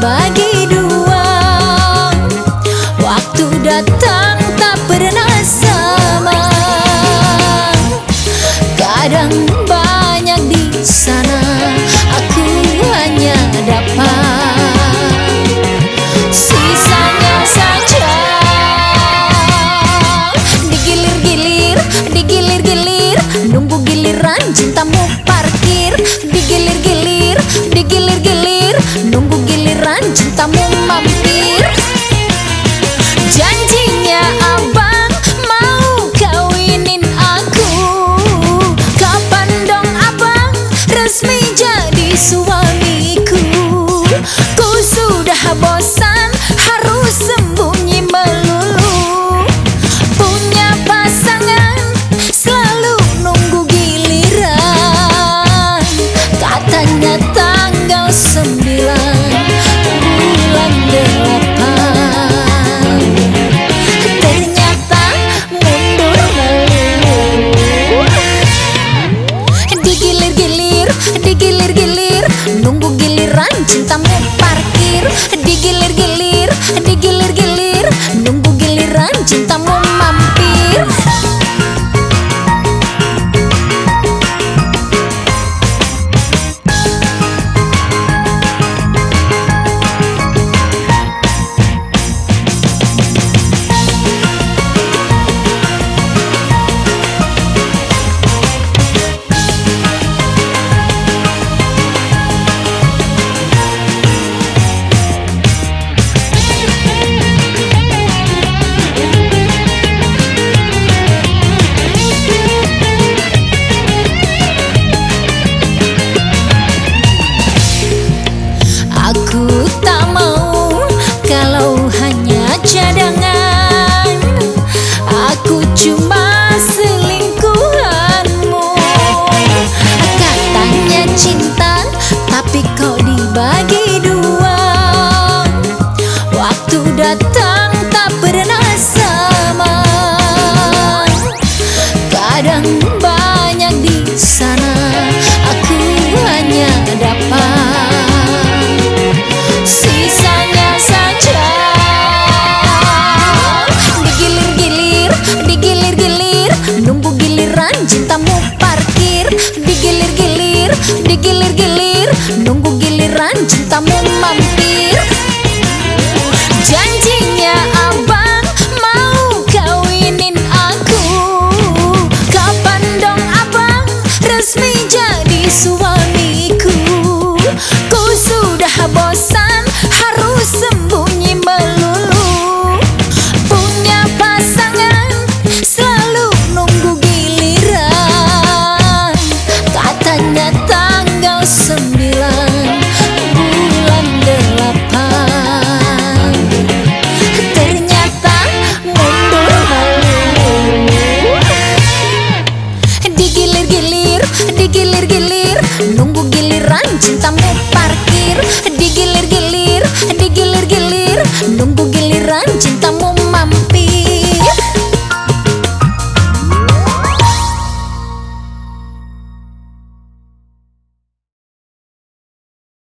bagi dua. Waktu datang tak pernah sama. Kadang banyak di sana. Gilir-gilir, Nunggu giliran cintamu mampu.